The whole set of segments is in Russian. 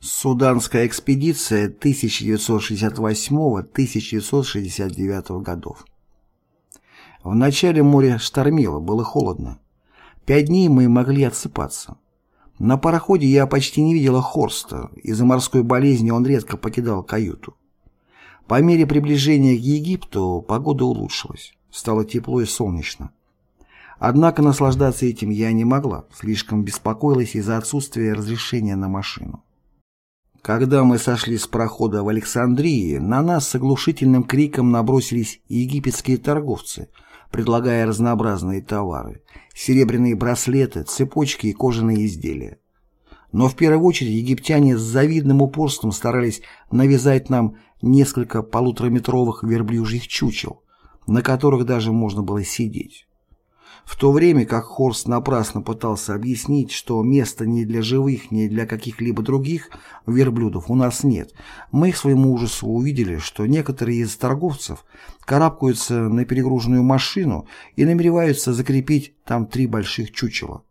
Суданская экспедиция 1968-1969 годов. В начале море штормило, было холодно. Пять дней мы могли отсыпаться. На пароходе я почти не видела Хорста, из-за морской болезни он редко покидал каюту. По мере приближения к Египту погода улучшилась, стало тепло и солнечно. Однако наслаждаться этим я не могла, слишком беспокоилась из-за отсутствия разрешения на машину. Когда мы сошли с прохода в Александрии, на нас с оглушительным криком набросились египетские торговцы, предлагая разнообразные товары – серебряные браслеты, цепочки и кожаные изделия. Но в первую очередь египтяне с завидным упорством старались навязать нам несколько полутораметровых верблюжьих чучел, на которых даже можно было сидеть. В то время как Хорст напрасно пытался объяснить, что места ни для живых, ни для каких-либо других верблюдов у нас нет, мы к своему ужасу увидели, что некоторые из торговцев карабкаются на перегруженную машину и намереваются закрепить там три больших чучела.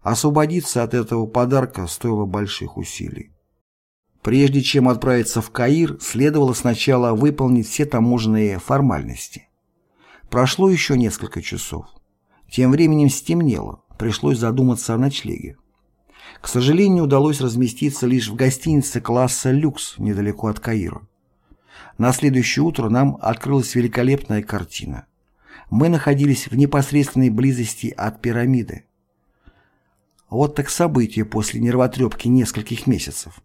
Освободиться от этого подарка стоило больших усилий. Прежде чем отправиться в Каир, следовало сначала выполнить все таможенные формальности. Прошло еще несколько часов. Тем временем стемнело, пришлось задуматься о ночлеге. К сожалению, удалось разместиться лишь в гостинице класса «Люкс» недалеко от Каира. На следующее утро нам открылась великолепная картина. Мы находились в непосредственной близости от пирамиды. Вот так событие после нервотрепки нескольких месяцев.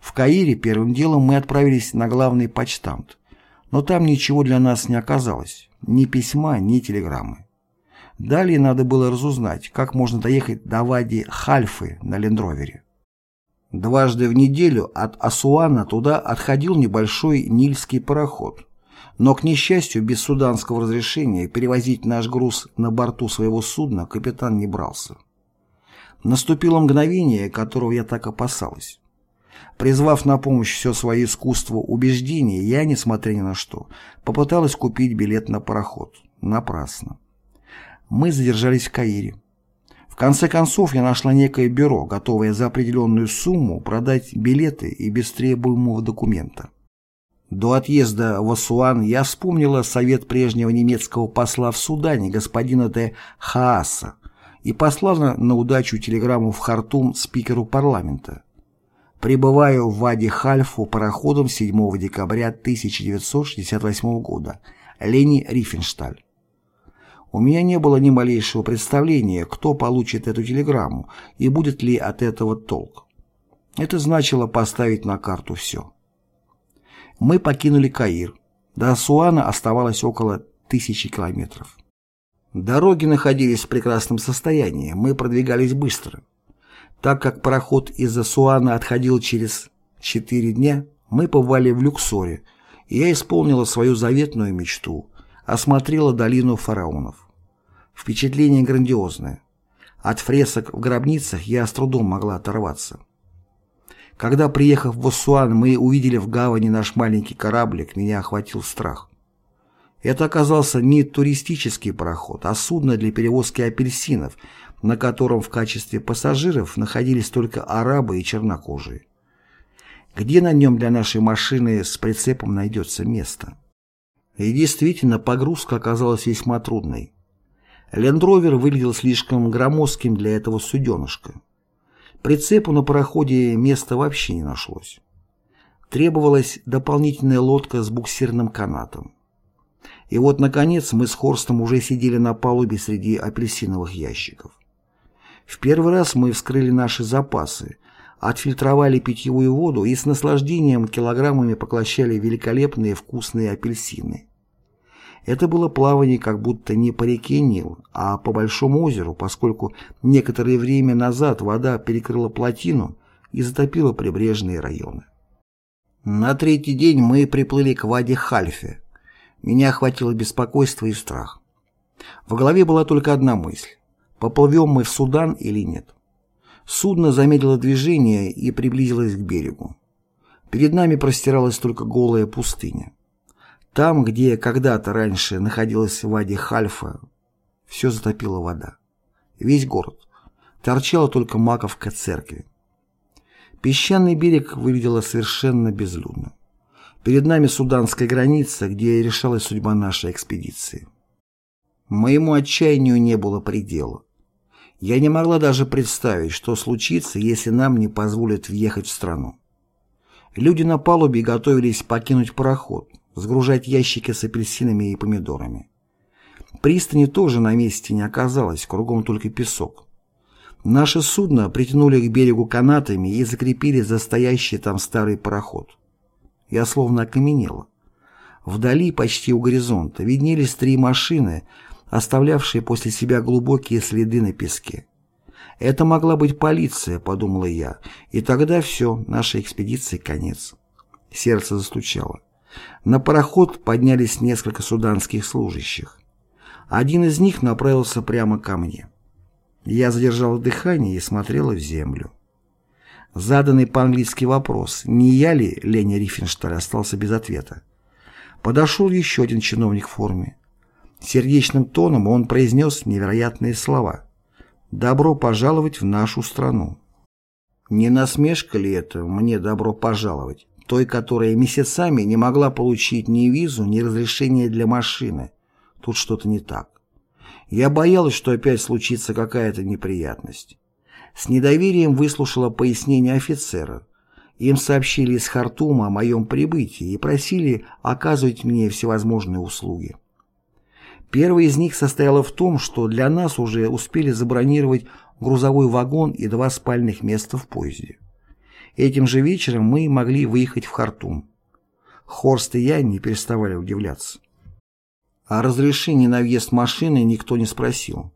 В Каире первым делом мы отправились на главный почтамт, но там ничего для нас не оказалось, ни письма, ни телеграммы. Далее надо было разузнать, как можно доехать до Вади Хальфы на лендровере. Дважды в неделю от Асуана туда отходил небольшой нильский пароход. Но, к несчастью, без суданского разрешения перевозить наш груз на борту своего судна капитан не брался. Наступило мгновение, которого я так опасалась. Призвав на помощь все свое искусство убеждения, я, несмотря ни на что, попыталась купить билет на пароход. Напрасно мы задержались в Каире. В конце концов я нашла некое бюро, готовое за определенную сумму продать билеты и без требуемого документа. До отъезда в Асуан я вспомнила совет прежнего немецкого посла в Судане господина де Хааса и послала на удачу телеграмму в Хартум спикеру парламента. Прибываю в Вади-Хальфу пароходом 7 декабря 1968 года. Лени Рифеншталь. У меня не было ни малейшего представления, кто получит эту телеграмму и будет ли от этого толк. Это значило поставить на карту все. Мы покинули Каир. До Асуана оставалось около тысячи километров. Дороги находились в прекрасном состоянии, мы продвигались быстро. Так как пароход из Асуана отходил через четыре дня, мы побывали в Люксоре, и я исполнила свою заветную мечту осмотрела долину фараонов. Впечатление грандиозное. От фресок в гробницах я с трудом могла оторваться. Когда, приехав в Ассуан, мы увидели в гавани наш маленький кораблик, меня охватил страх. Это оказался не туристический пароход, а судно для перевозки апельсинов, на котором в качестве пассажиров находились только арабы и чернокожие. Где на нем для нашей машины с прицепом найдется место? И действительно, погрузка оказалась весьма трудной. Лендровер выглядел слишком громоздким для этого суденышка. Прицепу на пароходе места вообще не нашлось. Требовалась дополнительная лодка с буксирным канатом. И вот, наконец, мы с Хорстом уже сидели на палубе среди апельсиновых ящиков. В первый раз мы вскрыли наши запасы, отфильтровали питьевую воду и с наслаждением килограммами поглощали великолепные вкусные апельсины. Это было плавание как будто не по реке Нил, а по Большому озеру, поскольку некоторое время назад вода перекрыла плотину и затопила прибрежные районы. На третий день мы приплыли к Ваде Хальфе. Меня охватило беспокойство и страх. В голове была только одна мысль. Поплывем мы в Судан или нет? Судно замедлило движение и приблизилось к берегу. Перед нами простиралась только голая пустыня. Там, где когда-то раньше находилась Вади Хальфа, все затопила вода. Весь город. Торчала только маковка церкви. Песчаный берег выглядел совершенно безлюдно. Перед нами суданская граница, где решалась судьба нашей экспедиции. Моему отчаянию не было предела. Я не могла даже представить, что случится, если нам не позволят въехать в страну. Люди на палубе готовились покинуть пароход, сгружать ящики с апельсинами и помидорами. Пристани тоже на месте не оказалось, кругом только песок. Наше судно притянули к берегу канатами и закрепили за стоящий там старый пароход. Я словно окаменела. Вдали, почти у горизонта, виднелись три машины, оставлявшие после себя глубокие следы на песке. «Это могла быть полиция», — подумала я, и тогда все, нашей экспедиции конец. Сердце застучало. На пароход поднялись несколько суданских служащих. Один из них направился прямо ко мне. Я задержала дыхание и смотрела в землю. Заданный по-английски вопрос, не я ли, Леня Рифеншталь, остался без ответа. Подошел еще один чиновник в форме. Сердечным тоном он произнес невероятные слова. «Добро пожаловать в нашу страну». Не насмешка ли это мне добро пожаловать, той, которая месяцами не могла получить ни визу, ни разрешение для машины? Тут что-то не так. Я боялась, что опять случится какая-то неприятность. С недоверием выслушала пояснение офицера. Им сообщили из Хартума о моем прибытии и просили оказывать мне всевозможные услуги. Первая из них состояла в том, что для нас уже успели забронировать грузовой вагон и два спальных места в поезде. Этим же вечером мы могли выехать в Хартум. Хорст и я не переставали удивляться. О разрешении на въезд машины никто не спросил.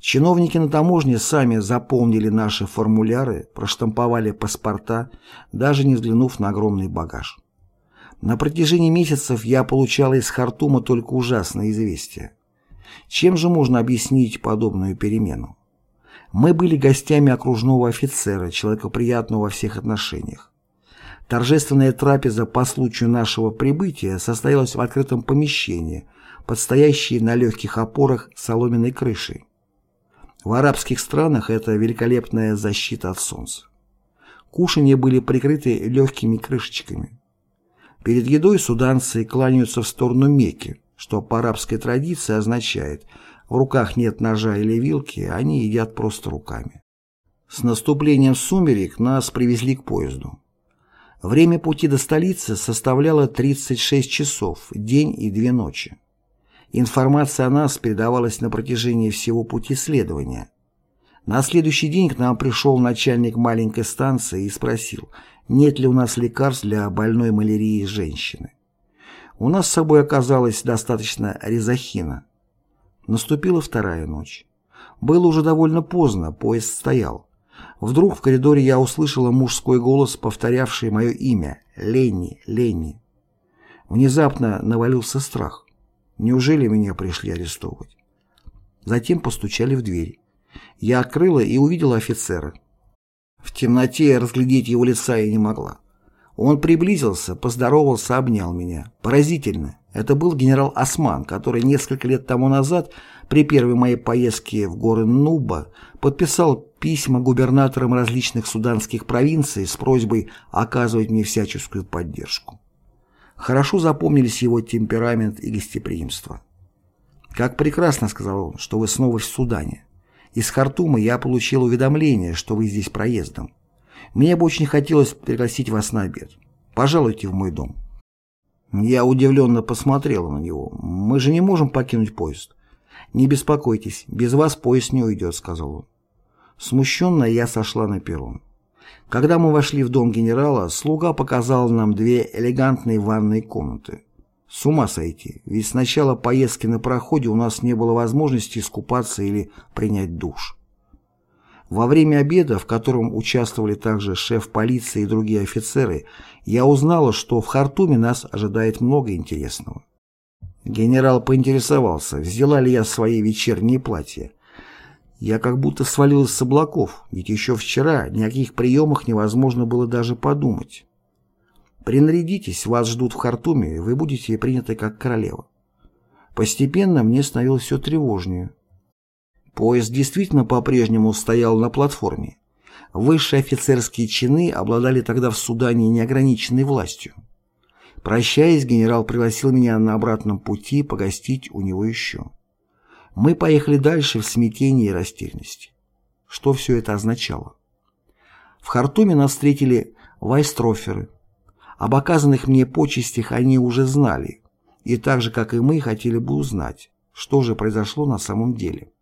Чиновники на таможне сами заполнили наши формуляры, проштамповали паспорта, даже не взглянув на огромный багаж. На протяжении месяцев я получала из Хартума только ужасные известия. Чем же можно объяснить подобную перемену? Мы были гостями окружного офицера, человека приятного во всех отношениях. Торжественная трапеза по случаю нашего прибытия состоялась в открытом помещении, под стоящей на легких опорах соломенной крышей. В арабских странах это великолепная защита от солнца. Кушанья были прикрыты легкими крышечками. Перед едой суданцы кланяются в сторону Мекки, что по арабской традиции означает «в руках нет ножа или вилки, они едят просто руками». С наступлением сумерек нас привезли к поезду. Время пути до столицы составляло 36 часов, день и две ночи. Информация о нас передавалась на протяжении всего пути следования. На следующий день к нам пришел начальник маленькой станции и спросил, нет ли у нас лекарств для больной малярией женщины. У нас с собой оказалось достаточно резохина. Наступила вторая ночь. Было уже довольно поздно, поезд стоял. Вдруг в коридоре я услышала мужской голос, повторявший мое имя «Ленни, Ленни». Внезапно навалился страх. Неужели меня пришли арестовывать? Затем постучали в дверь. Я открыла и увидела офицера. В темноте разглядеть его лица я не могла. Он приблизился, поздоровался, обнял меня. Поразительно. Это был генерал Осман, который несколько лет тому назад, при первой моей поездке в горы Нуба, подписал письма губернаторам различных суданских провинций с просьбой оказывать мне всяческую поддержку. Хорошо запомнились его темперамент и гостеприимство. «Как прекрасно», — сказал он, — «что вы снова в Судане. Из Хартума я получил уведомление, что вы здесь проездом. Мне бы очень хотелось пригласить вас на обед. Пожалуйте в мой дом». Я удивленно посмотрела на него. «Мы же не можем покинуть поезд». «Не беспокойтесь, без вас поезд не уйдет», — сказал он. Смущенно я сошла на перрон. Когда мы вошли в дом генерала, слуга показал нам две элегантные ванные комнаты. С ума сойти, ведь с начала поездки на проходе у нас не было возможности искупаться или принять душ. Во время обеда, в котором участвовали также шеф полиции и другие офицеры, я узнала, что в Хартуме нас ожидает много интересного. Генерал поинтересовался, взяла ли я свои вечерние платья. Я как будто свалилась с облаков, ведь еще вчера ни о каких приемах невозможно было даже подумать. Принарядитесь, вас ждут в Хартуме, вы будете приняты как королева. Постепенно мне становилось все тревожнее. Поезд действительно по-прежнему стоял на платформе. Высшие офицерские чины обладали тогда в Судане неограниченной властью. Прощаясь, генерал пригласил меня на обратном пути погостить у него еще. Мы поехали дальше в смятении и растерянности. Что все это означало? В Хартуме нас встретили вайстроферы. Об оказанных мне почестях они уже знали, и так же, как и мы, хотели бы узнать, что же произошло на самом деле.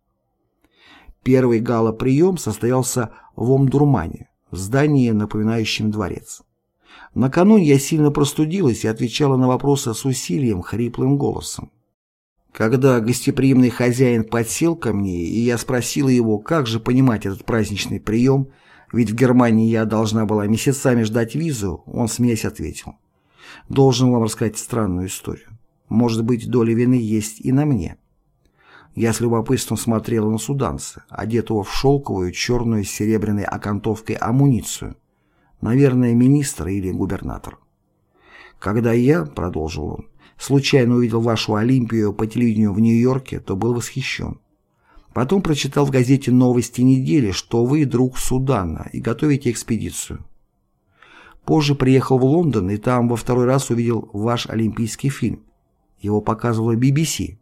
Первый гала-прием состоялся в Омдурмане, в здании, напоминающем дворец. Накануне я сильно простудилась и отвечала на вопросы с усилием, хриплым голосом. Когда гостеприимный хозяин подсел ко мне, и я спросила его, как же понимать этот праздничный прием, ведь в Германии я должна была месяцами ждать визу, он смеясь ответил. Должен вам рассказать странную историю. Может быть, доля вины есть и на мне. Я с любопытством смотрела на суданца, одетого в шелковую черную с серебряной окантовкой амуницию. Наверное, министр или губернатор. Когда я, продолжил он, случайно увидел вашу Олимпию по телевидению в Нью-Йорке, то был восхищен. Потом прочитал в газете «Новости недели», что вы друг Судана и готовите экспедицию. Позже приехал в Лондон и там во второй раз увидел ваш олимпийский фильм. Его показывала BBC.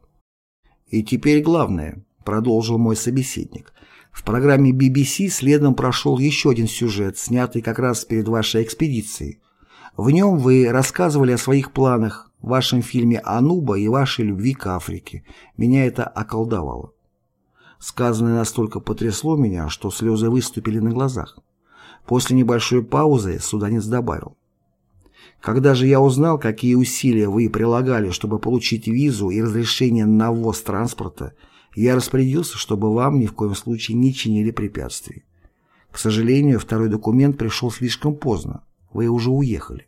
И теперь главное, продолжил мой собеседник. В программе BBC следом прошел еще один сюжет, снятый как раз перед вашей экспедицией. В нем вы рассказывали о своих планах, вашем фильме «Ануба» и вашей любви к Африке. Меня это околдовало. Сказанное настолько потрясло меня, что слезы выступили на глазах. После небольшой паузы суданец добавил. Когда же я узнал, какие усилия вы прилагали, чтобы получить визу и разрешение на ввоз транспорта, я распорядился, чтобы вам ни в коем случае не чинили препятствий. К сожалению, второй документ пришел слишком поздно. Вы уже уехали.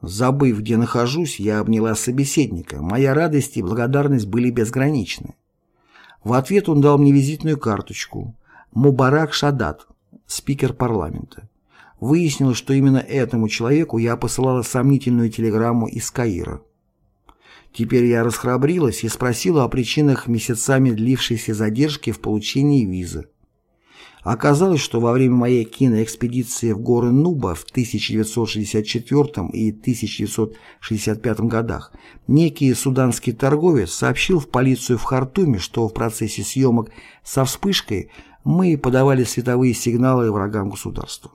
Забыв, где нахожусь, я обняла собеседника. Моя радость и благодарность были безграничны. В ответ он дал мне визитную карточку. Мубарак Шадат, спикер парламента. Выяснилось, что именно этому человеку я посылала сомнительную телеграмму из Каира. Теперь я расхрабрилась и спросила о причинах месяцами длившейся задержки в получении визы. Оказалось, что во время моей киноэкспедиции в горы Нуба в 1964 и 1965 годах некий суданский торговец сообщил в полицию в Хартуме, что в процессе съемок со вспышкой мы подавали световые сигналы врагам государства.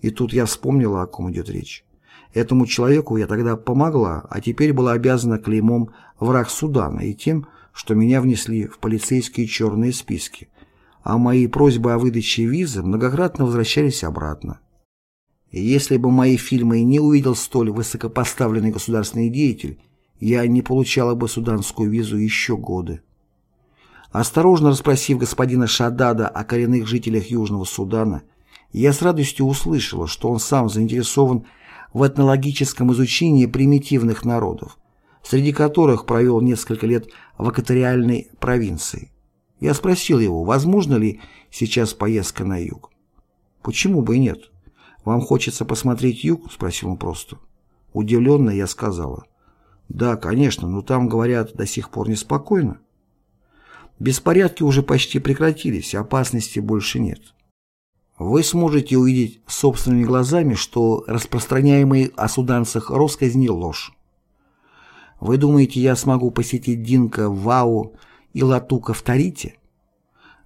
И тут я вспомнила, о ком идет речь. Этому человеку я тогда помогла, а теперь была обязана клеймом «враг Судана» и тем, что меня внесли в полицейские черные списки, а мои просьбы о выдаче визы многократно возвращались обратно. Если бы мои фильмы не увидел столь высокопоставленный государственный деятель, я не получала бы суданскую визу еще годы. Осторожно расспросив господина Шадада о коренных жителях Южного Судана, я с радостью услышала, что он сам заинтересован в этнологическом изучении примитивных народов, среди которых провел несколько лет в экваториальной провинции. Я спросил его, возможно ли сейчас поездка на юг. «Почему бы и нет? Вам хочется посмотреть юг?» – спросил он просто. Удивленно я сказала. «Да, конечно, но там, говорят, до сих пор неспокойно». Беспорядки уже почти прекратились, опасности больше нет вы сможете увидеть собственными глазами, что распространяемые о суданцах россказни ложь. Вы думаете, я смогу посетить Динка, Вау и Латука в Тарите?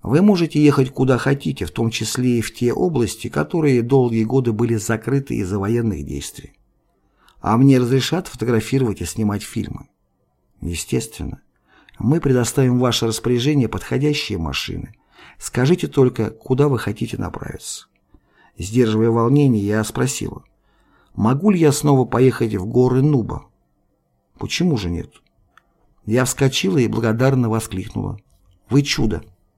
Вы можете ехать куда хотите, в том числе и в те области, которые долгие годы были закрыты из-за военных действий. А мне разрешат фотографировать и снимать фильмы? Естественно. Мы предоставим в ваше распоряжение подходящие машины, Скажите только, куда вы хотите направиться?» Сдерживая волнение, я спросила, «Могу ли я снова поехать в горы Нуба?» «Почему же нет?» Я вскочила и благодарно воскликнула. «Вы чудо!»